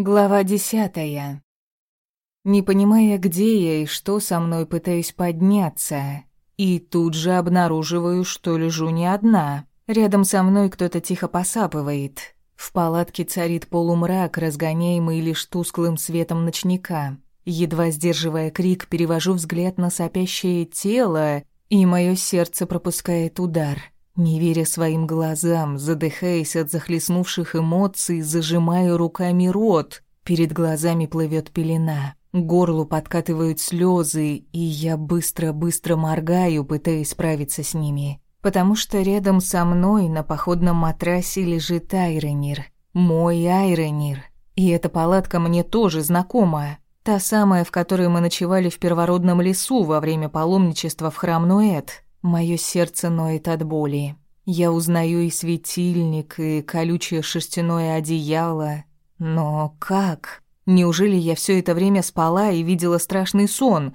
Глава десятая. Не понимая, где я и что со мной, пытаюсь подняться. И тут же обнаруживаю, что лежу не одна. Рядом со мной кто-то тихо посапывает. В палатке царит полумрак, разгоняемый лишь тусклым светом ночника. Едва сдерживая крик, перевожу взгляд на сопящее тело, и мое сердце пропускает удар. Не веря своим глазам, задыхаясь от захлестнувших эмоций, зажимаю руками рот. Перед глазами плывет пелена. Горлу подкатывают слезы, и я быстро-быстро моргаю, пытаясь справиться с ними. Потому что рядом со мной на походном матрасе лежит Айронир. Мой Айронир. И эта палатка мне тоже знакома. Та самая, в которой мы ночевали в первородном лесу во время паломничества в храм Нуэт. Мое сердце ноет от боли. Я узнаю и светильник, и колючее шерстяное одеяло. Но как? Неужели я все это время спала и видела страшный сон,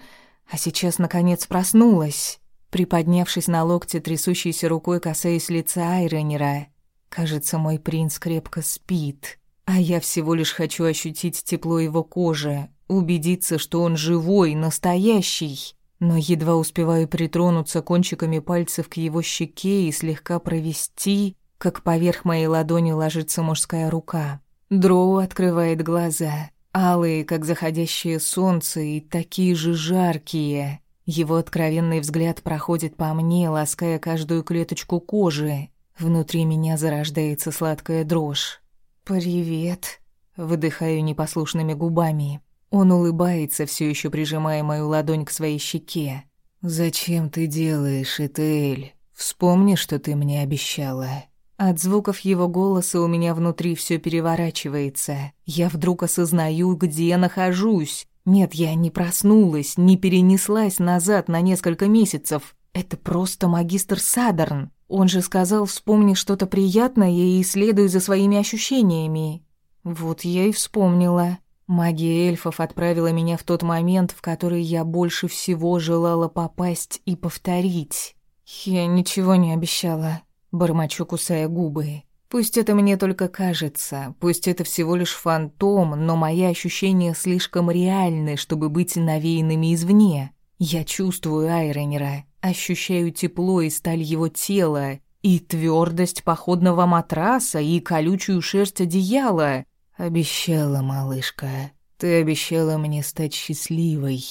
а сейчас, наконец, проснулась? Приподнявшись на локте, трясущейся рукой касаясь лица Айронера, кажется, мой принц крепко спит, а я всего лишь хочу ощутить тепло его кожи, убедиться, что он живой, настоящий но едва успеваю притронуться кончиками пальцев к его щеке и слегка провести, как поверх моей ладони ложится мужская рука. Дроу открывает глаза, алые, как заходящее солнце, и такие же жаркие. Его откровенный взгляд проходит по мне, лаская каждую клеточку кожи. Внутри меня зарождается сладкая дрожь. «Привет», — выдыхаю непослушными губами. Он улыбается, все еще прижимая мою ладонь к своей щеке. «Зачем ты делаешь это, Эль? Вспомни, что ты мне обещала». От звуков его голоса у меня внутри все переворачивается. Я вдруг осознаю, где я нахожусь. Нет, я не проснулась, не перенеслась назад на несколько месяцев. Это просто магистр Садерн. Он же сказал, вспомни что-то приятное и следуй за своими ощущениями. Вот я и вспомнила. Магия эльфов отправила меня в тот момент, в который я больше всего желала попасть и повторить. Я ничего не обещала, бормочу, кусая губы. Пусть это мне только кажется, пусть это всего лишь фантом, но мои ощущения слишком реальны, чтобы быть навеянными извне. Я чувствую Айронера, ощущаю тепло и сталь его тела, и твердость походного матраса, и колючую шерсть одеяла. «Обещала, малышка. Ты обещала мне стать счастливой».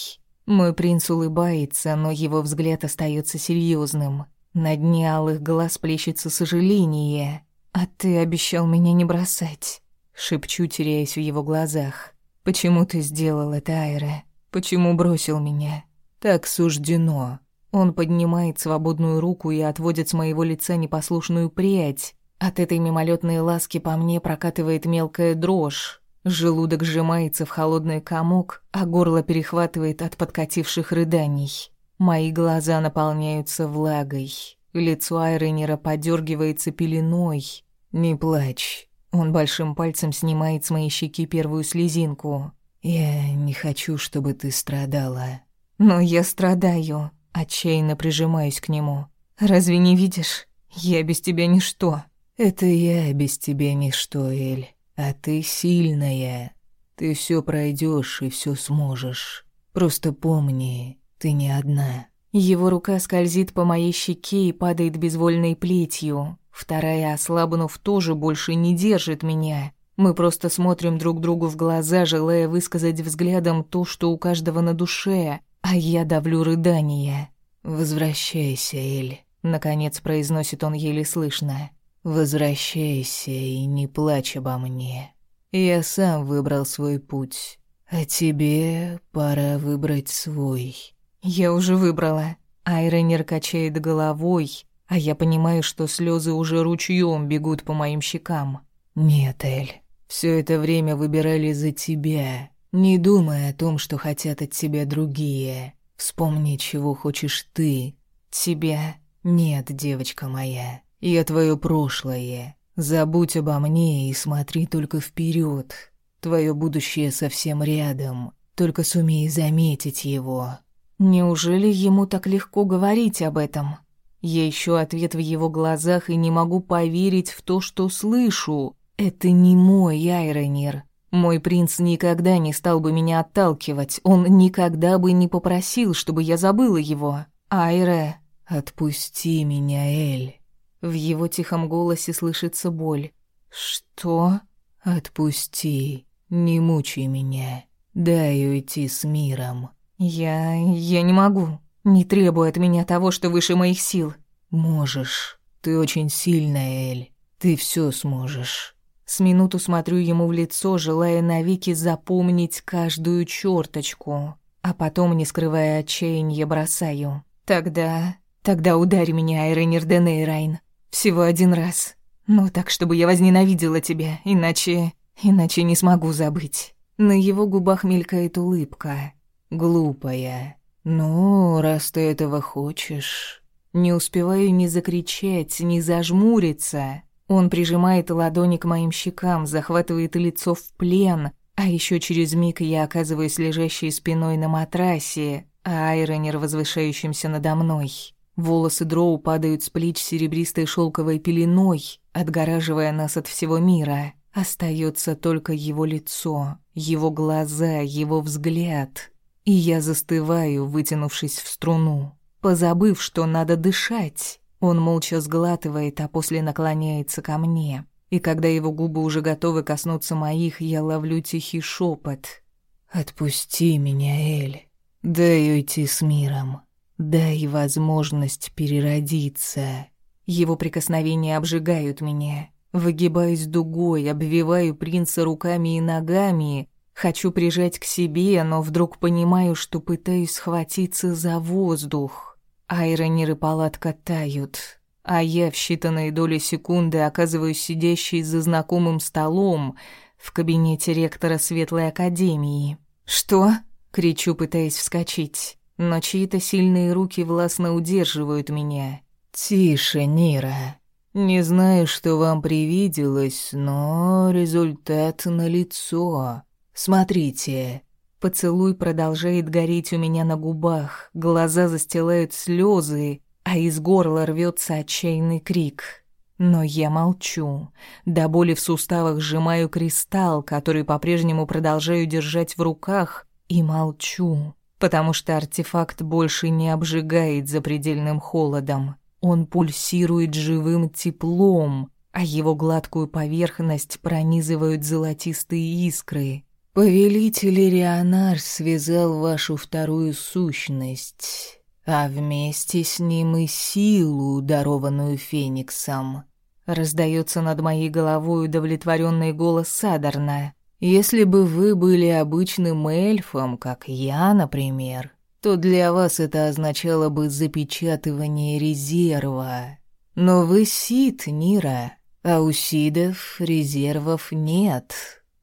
Мой принц улыбается, но его взгляд остается серьезным. На дне алых глаз плещется сожаление. «А ты обещал меня не бросать», — шепчу, теряясь в его глазах. «Почему ты сделал это, Айра? Почему бросил меня?» «Так суждено». Он поднимает свободную руку и отводит с моего лица непослушную прядь, от этой мимолетной ласки по мне прокатывает мелкая дрожь. Желудок сжимается в холодный комок, а горло перехватывает от подкативших рыданий. Мои глаза наполняются влагой. Лицо Айренера подергивается пеленой. «Не плачь». Он большим пальцем снимает с моей щеки первую слезинку. «Я не хочу, чтобы ты страдала». «Но я страдаю». Отчаянно прижимаюсь к нему. «Разве не видишь? Я без тебя ничто». «Это я без тебя ничто, Эль, а ты сильная. Ты все пройдешь и все сможешь. Просто помни, ты не одна». Его рука скользит по моей щеке и падает безвольной плетью. Вторая, ослабнув, тоже больше не держит меня. Мы просто смотрим друг другу в глаза, желая высказать взглядом то, что у каждого на душе, а я давлю рыдания. «Возвращайся, Эль», — наконец произносит он еле слышно. Возвращайся и не плачь обо мне. Я сам выбрал свой путь, а тебе пора выбрать свой. Я уже выбрала. Айронер качает головой, а я понимаю, что слезы уже ручьем бегут по моим щекам. Нет, Эль, все это время выбирали за тебя. Не думай о том, что хотят от тебя другие. Вспомни, чего хочешь ты. Тебя нет, девочка моя. Я твое прошлое. Забудь обо мне и смотри только вперед. Твое будущее совсем рядом. Только сумей заметить его. Неужели ему так легко говорить об этом? Я ищу ответ в его глазах и не могу поверить в то, что слышу. Это не мой Айронир. Мой принц никогда не стал бы меня отталкивать, он никогда бы не попросил, чтобы я забыла его. Айре, отпусти меня, Эль. В его тихом голосе слышится боль. Что? Отпусти, не мучай меня. Дай уйти с миром. Я... я не могу. Не требуй от меня того, что выше моих сил. Можешь. Ты очень сильная, Эль. Ты все сможешь. С минуту смотрю ему в лицо, желая навеки запомнить каждую черточку, а потом, не скрывая отчаяния, бросаю. Тогда... тогда ударь меня, Айренер Денейрайн. Всего один раз. Ну, так, чтобы я возненавидела тебя, иначе... иначе не смогу забыть. На его губах мелькает улыбка. Глупая. Ну, раз ты этого хочешь... Не успеваю ни закричать, ни зажмуриться, он прижимает ладони к моим щекам, захватывает лицо в плен, а еще через миг я оказываюсь лежащей спиной на матрасе, а Айронер возвышающимся надо мной. Волосы Дроу падают с плеч серебристой шелковой пеленой, отгораживая нас от всего мира. Остается только его лицо, его глаза, его взгляд. И я застываю, вытянувшись в струну, позабыв, что надо дышать. Он молча сглатывает, а после наклоняется ко мне. И когда его губы уже готовы коснуться моих, я ловлю тихий шепот. «Отпусти меня, Эль. Дай уйти с миром. Дай возможность переродиться». Его прикосновения обжигают меня. Выгибаюсь дугой, обвиваю принца руками и ногами. Хочу прижать к себе, но вдруг понимаю, что пытаюсь схватиться за воздух. Айронер и палатка тают, а я в считанные доли секунды оказываюсь сидящей за знакомым столом в кабинете ректора Светлой Академии. «Что?» — кричу, пытаясь вскочить, но чьи-то сильные руки властно удерживают меня. «Тише, Нира. Не знаю, что вам привиделось, но результат налицо. Смотрите». Поцелуй продолжает гореть у меня на губах, глаза застилают слезы, а из горла рвется отчаянный крик. Но я молчу. До боли в суставах сжимаю кристалл, который по-прежнему продолжаю держать в руках, и молчу, потому что артефакт больше не обжигает запредельным холодом. Он пульсирует живым теплом, а его гладкую поверхность пронизывают золотистые искры. Повелитель Рионар связал вашу вторую сущность, а вместе с ним и силу, дарованную Фениксом. Раздается над моей головой удовлетворенный голос Садарна. Если бы вы были обычным эльфом, как я, например, то для вас это означало бы запечатывание резерва. Но вы сит, Нира, а у сидов резервов нет».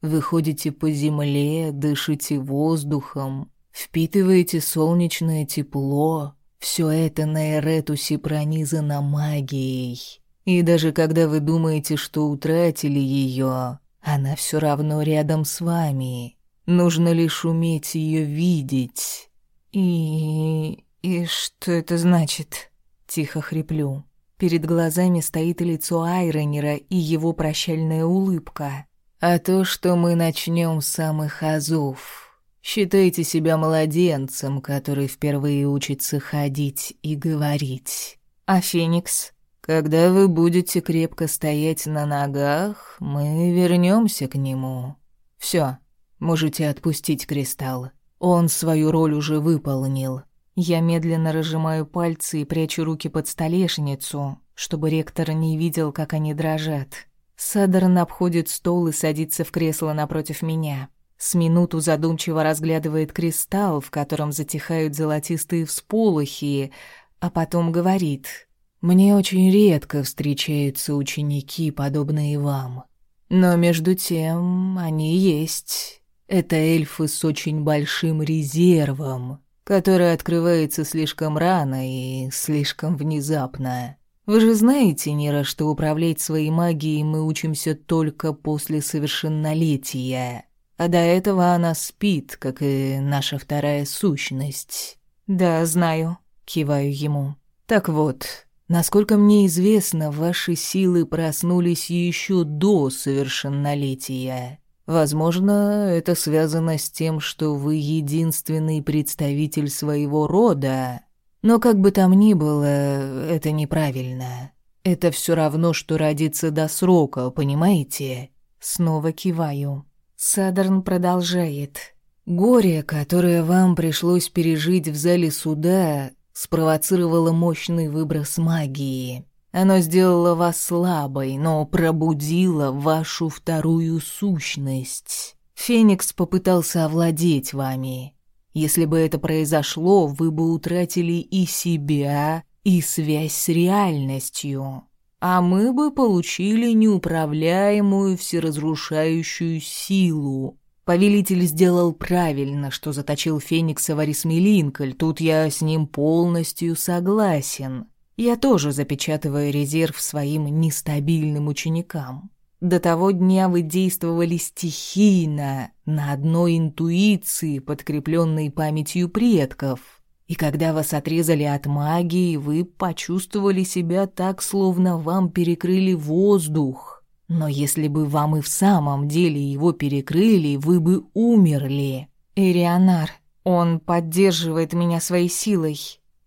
Вы ходите по земле, дышите воздухом, впитываете солнечное тепло. Все это на Эретусе пронизано магией. И даже когда вы думаете, что утратили ее, она все равно рядом с вами. Нужно лишь уметь ее видеть. И... и что это значит? Тихо хриплю. Перед глазами стоит лицо Айронера и его прощальная улыбка а то, что мы начнем с самых азов. Считайте себя младенцем, который впервые учится ходить и говорить. А Феникс? Когда вы будете крепко стоять на ногах, мы вернемся к нему. Все, можете отпустить кристалл. Он свою роль уже выполнил. Я медленно разжимаю пальцы и прячу руки под столешницу, чтобы ректор не видел, как они дрожат. Садерн обходит стол и садится в кресло напротив меня. С минуту задумчиво разглядывает кристалл, в котором затихают золотистые всполохи, а потом говорит. «Мне очень редко встречаются ученики, подобные вам. Но между тем они есть. Это эльфы с очень большим резервом, который открывается слишком рано и слишком внезапно. Вы же знаете, Нира, что управлять своей магией мы учимся только после совершеннолетия. А до этого она спит, как и наша вторая сущность. Да, знаю, киваю ему. Так вот, насколько мне известно, ваши силы проснулись еще до совершеннолетия. Возможно, это связано с тем, что вы единственный представитель своего рода. Но как бы там ни было, это неправильно. Это все равно, что родиться до срока, понимаете? Снова киваю. Садерн продолжает. Горе, которое вам пришлось пережить в зале суда, спровоцировало мощный выброс магии. Оно сделало вас слабой, но пробудило вашу вторую сущность. Феникс попытался овладеть вами. Если бы это произошло, вы бы утратили и себя, и связь с реальностью. А мы бы получили неуправляемую всеразрушающую силу. Повелитель сделал правильно, что заточил Феникса в Арисмелинколь, тут я с ним полностью согласен. Я тоже запечатываю резерв своим нестабильным ученикам. До того дня вы действовали стихийно, на одной интуиции, подкрепленной памятью предков. И когда вас отрезали от магии, вы почувствовали себя так, словно вам перекрыли воздух. Но если бы вам и в самом деле его перекрыли, вы бы умерли. Ирионар, он поддерживает меня своей силой.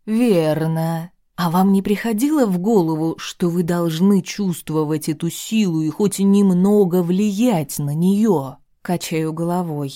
Верно. А вам не приходило в голову, что вы должны чувствовать эту силу и хоть немного влиять на нее? Качаю головой.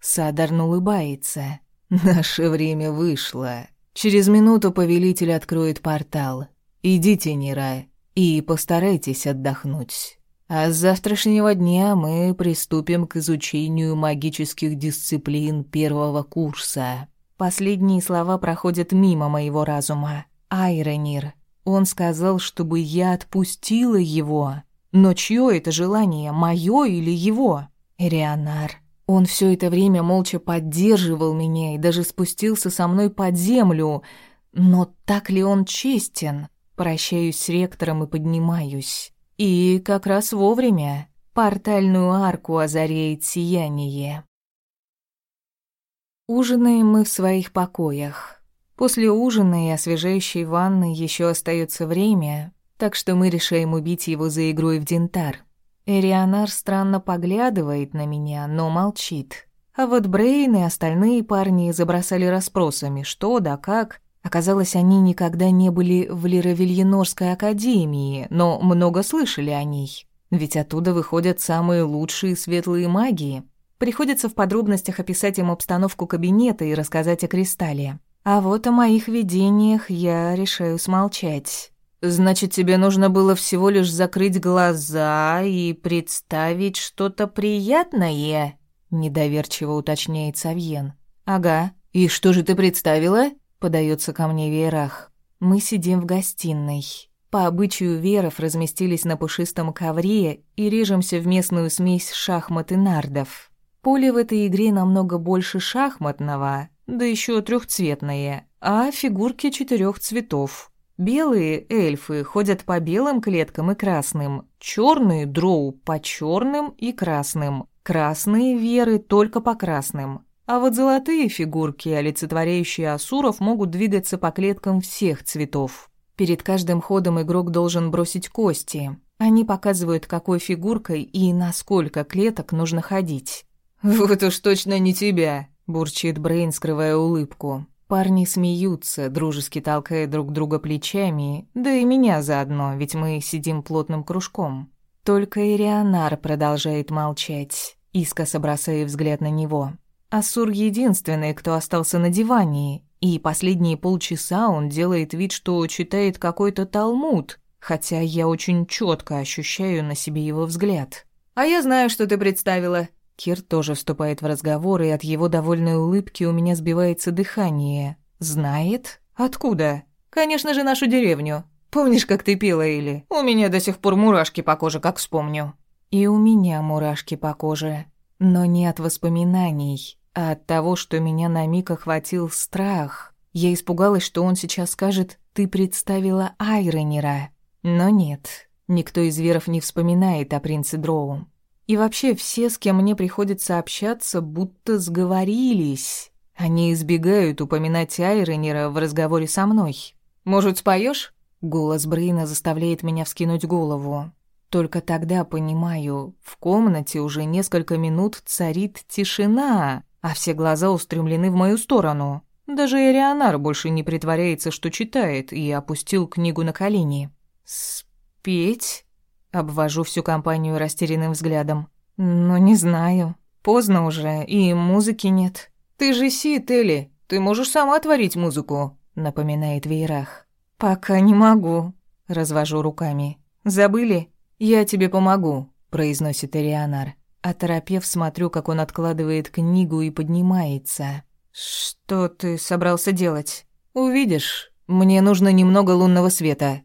Садарн улыбается. Наше время вышло. Через минуту повелитель откроет портал. Идите, Нира, и постарайтесь отдохнуть. А с завтрашнего дня мы приступим к изучению магических дисциплин первого курса. Последние слова проходят мимо моего разума. Айронир. Он сказал, чтобы я отпустила его. Но чье это желание, мое или его? Рионар. Он все это время молча поддерживал меня и даже спустился со мной под землю. Но так ли он честен? Прощаюсь с ректором и поднимаюсь. И как раз вовремя. Портальную арку озаряет сияние. Ужинаем мы в своих покоях. После ужина и освежающей ванны еще остается время, так что мы решаем убить его за игрой в дентар. Эрионар странно поглядывает на меня, но молчит. А вот Брейн и остальные парни забросали расспросами, что да как. Оказалось, они никогда не были в Лировильенорской академии, но много слышали о ней. Ведь оттуда выходят самые лучшие светлые магии. Приходится в подробностях описать им обстановку кабинета и рассказать о кристалле. А вот о моих видениях я решаю смолчать. Значит, тебе нужно было всего лишь закрыть глаза и представить что-то приятное? Недоверчиво уточняет Савьен. Ага. И что же ты представила? Подается ко мне Верах. Мы сидим в гостиной. По обычаю веров разместились на пушистом ковре и режемся в местную смесь шахмат и нардов. Поле в этой игре намного больше шахматного, да еще трехцветные, а фигурки четырех цветов. Белые эльфы ходят по белым клеткам и красным, черные дроу по черным и красным, красные веры только по красным. А вот золотые фигурки, олицетворяющие асуров, могут двигаться по клеткам всех цветов. Перед каждым ходом игрок должен бросить кости. Они показывают, какой фигуркой и на сколько клеток нужно ходить. «Вот уж точно не тебя», Бурчит Брейн, скрывая улыбку. Парни смеются, дружески толкая друг друга плечами, да и меня заодно, ведь мы сидим плотным кружком. Только Ирианар продолжает молчать, искоса бросая взгляд на него. Асур единственный, кто остался на диване, и последние полчаса он делает вид, что читает какой-то талмуд, хотя я очень четко ощущаю на себе его взгляд. «А я знаю, что ты представила», Кир тоже вступает в разговор, и от его довольной улыбки у меня сбивается дыхание. «Знает? Откуда?» «Конечно же, нашу деревню. Помнишь, как ты пела, Или? У меня до сих пор мурашки по коже, как вспомню». «И у меня мурашки по коже. Но не от воспоминаний, а от того, что меня на миг охватил страх. Я испугалась, что он сейчас скажет «ты представила Айронера». Но нет, никто из веров не вспоминает о принце Дроу. И вообще все, с кем мне приходится общаться, будто сговорились. Они избегают упоминать Айронера в разговоре со мной. «Может, споешь? Голос Брейна заставляет меня вскинуть голову. Только тогда понимаю, в комнате уже несколько минут царит тишина, а все глаза устремлены в мою сторону. Даже Эрионар больше не притворяется, что читает, и опустил книгу на колени. «Спеть?» Обвожу всю компанию растерянным взглядом. «Ну, не знаю. Поздно уже, и музыки нет». «Ты же Сит, Элли. Ты можешь сама творить музыку», — напоминает Вейрах. «Пока не могу», — развожу руками. «Забыли? Я тебе помогу», — произносит Эрионар. Оторопев, смотрю, как он откладывает книгу и поднимается. «Что ты собрался делать?» «Увидишь. Мне нужно немного лунного света».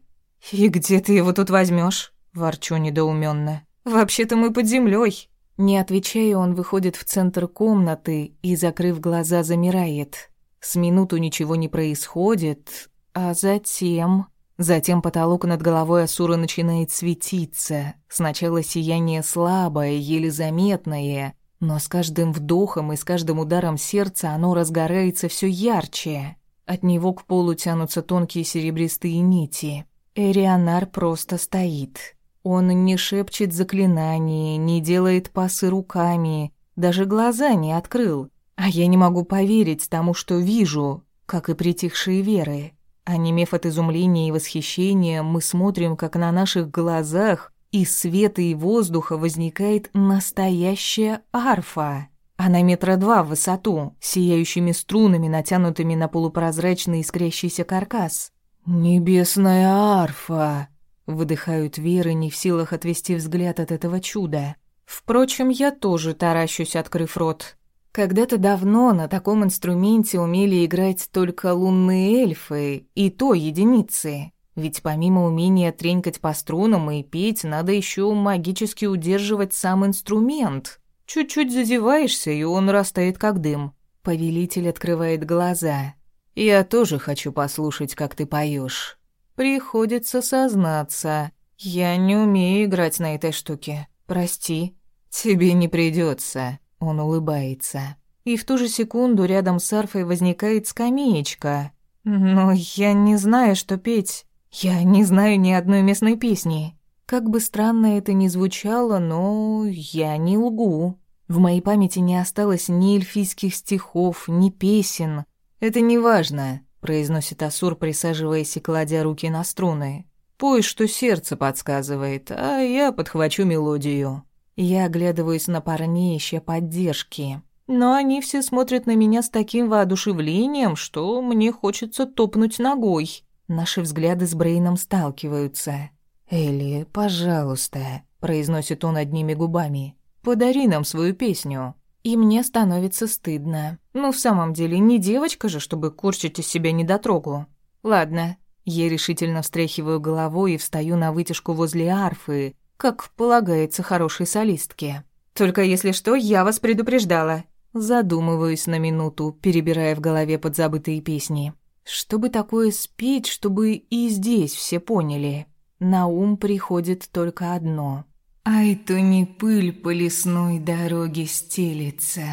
«И где ты его тут возьмешь? ворчу недоуменно. «Вообще-то мы под землей. Не отвечая, он выходит в центр комнаты и, закрыв глаза, замирает. С минуту ничего не происходит, а затем... Затем потолок над головой Асура начинает светиться. Сначала сияние слабое, еле заметное, но с каждым вдохом и с каждым ударом сердца оно разгорается все ярче. От него к полу тянутся тонкие серебристые нити. Эрионар просто стоит. Он не шепчет заклинания, не делает пасы руками, даже глаза не открыл. А я не могу поверить тому, что вижу, как и притихшие веры. Онемев от изумления и восхищения, мы смотрим, как на наших глазах из света и воздуха возникает настоящая арфа. Она метра два в высоту, сияющими струнами, натянутыми на полупрозрачный искрящийся каркас. «Небесная арфа!» — выдыхают веры, не в силах отвести взгляд от этого чуда. Впрочем, я тоже таращусь, открыв рот. Когда-то давно на таком инструменте умели играть только лунные эльфы, и то единицы. Ведь помимо умения тренькать по струнам и петь, надо еще магически удерживать сам инструмент. Чуть-чуть зазеваешься, и он растает как дым. Повелитель открывает глаза. «Я тоже хочу послушать, как ты поешь. Приходится сознаться. Я не умею играть на этой штуке. Прости. Тебе не придется. Он улыбается. И в ту же секунду рядом с арфой возникает скамеечка. Но я не знаю, что петь. Я не знаю ни одной местной песни. Как бы странно это ни звучало, но я не лгу. В моей памяти не осталось ни эльфийских стихов, ни песен. Это не важно, произносит Асур, присаживаясь и кладя руки на струны. Пой, что сердце подсказывает, а я подхвачу мелодию. Я оглядываюсь на парней, ища поддержки. Но они все смотрят на меня с таким воодушевлением, что мне хочется топнуть ногой. Наши взгляды с Брейном сталкиваются. «Элли, пожалуйста», — произносит он одними губами, — «подари нам свою песню». И мне становится стыдно. Ну, в самом деле, не девочка же, чтобы курчить из себя недотрогу. Ладно. Я решительно встряхиваю головой и встаю на вытяжку возле арфы, как полагается хорошей солистке. Только если что, я вас предупреждала. Задумываюсь на минуту, перебирая в голове подзабытые песни. Чтобы такое спеть, чтобы и здесь все поняли. На ум приходит только одно. «Ай, то не пыль по лесной дороге стелится,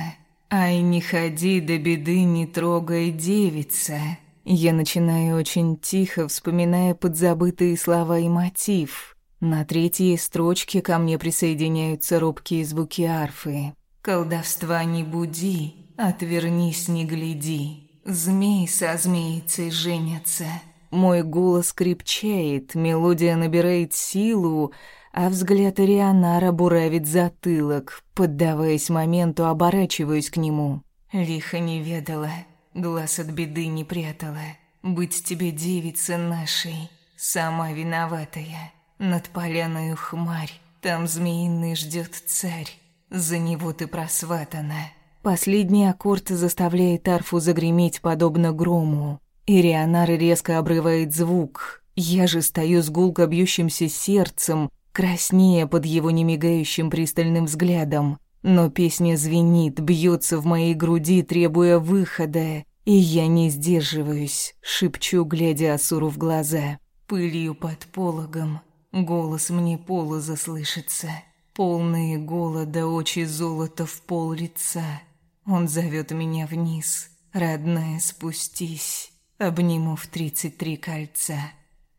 ай, не ходи до беды, не трогай девица». Я начинаю очень тихо, вспоминая подзабытые слова и мотив – на третьей строчке ко мне присоединяются робкие звуки арфы. «Колдовства не буди, отвернись, не гляди, змей со змеицей женятся». Мой голос крепчает, мелодия набирает силу, а взгляд Арианара буравит затылок. Поддаваясь моменту, оборачиваюсь к нему. Лихо не ведала, глаз от беды не прятала. Быть тебе девица нашей, сама виноватая. Над поляною хмарь, там змеиный ждет царь. За него ты просватана. Последний аккорд заставляет арфу загреметь подобно грому. Ирианар резко обрывает звук. Я же стою с гулко бьющимся сердцем, краснея под его немигающим пристальным взглядом. Но песня звенит, бьется в моей груди, требуя выхода. И я не сдерживаюсь, шепчу, глядя Асуру в глаза. Пылью под пологом Голос мне полоза слышится, полные голода очи золота в пол лица. Он зовет меня вниз, родная, спустись, обниму в тридцать три кольца.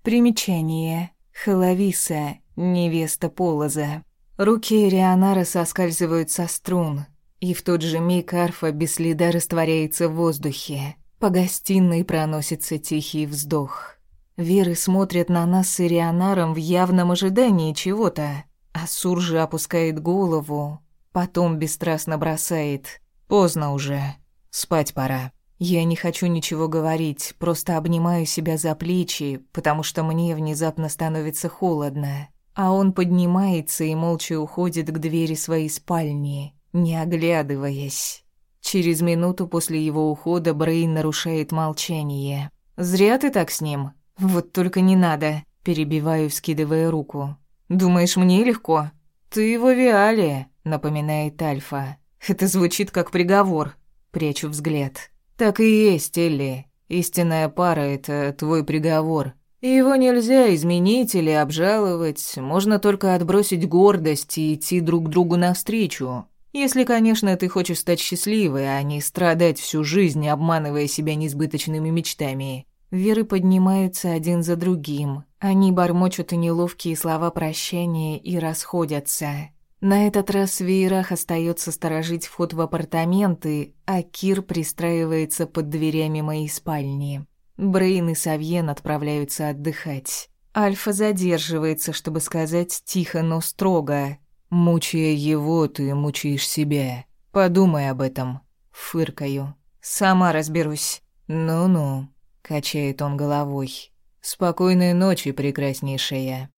Примечание. Халависа невеста Полоза. Руки Рионара соскальзывают со струн, и в тот же миг арфа без следа растворяется в воздухе. По гостиной проносится тихий вздох. Веры смотрят на нас с Ирионаром в явном ожидании чего-то. Асур же опускает голову, потом бесстрастно бросает. «Поздно уже. Спать пора». Я не хочу ничего говорить, просто обнимаю себя за плечи, потому что мне внезапно становится холодно. А он поднимается и молча уходит к двери своей спальни, не оглядываясь. Через минуту после его ухода Брейн нарушает молчание. «Зря ты так с ним. Вот только не надо», — перебиваю, вскидывая руку. «Думаешь, мне легко?» «Ты его Виалия», — напоминает Альфа. «Это звучит как приговор», — прячу взгляд. «Так и есть, Элли. Истинная пара — это твой приговор. Его нельзя изменить или обжаловать, можно только отбросить гордость и идти друг другу навстречу. Если, конечно, ты хочешь стать счастливой, а не страдать всю жизнь, обманывая себя несбыточными мечтами». Веры поднимаются один за другим. Они бормочут неловкие слова прощания и расходятся. На этот раз Вейрах остается сторожить вход в апартаменты, а Кир пристраивается под дверями моей спальни. Брейн и Савьен отправляются отдыхать. Альфа задерживается, чтобы сказать тихо, но строго. «Мучая его, ты мучаешь себя. Подумай об этом». Фыркаю. «Сама разберусь». «Ну-ну», — качает он головой. «Спокойной ночи, прекраснейшая».